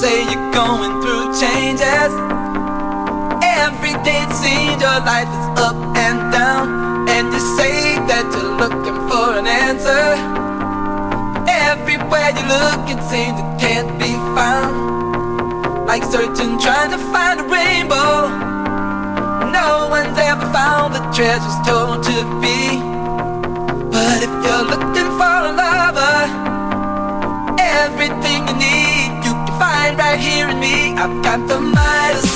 say you're going through changes. Every day it seems your life is up and down. And you say that you're looking for an answer. Everywhere you look, it seems it can't be found. Like searching, trying to find a rainbow. No one's ever found the treasures told to be. But if you're looking me. I've got the Midas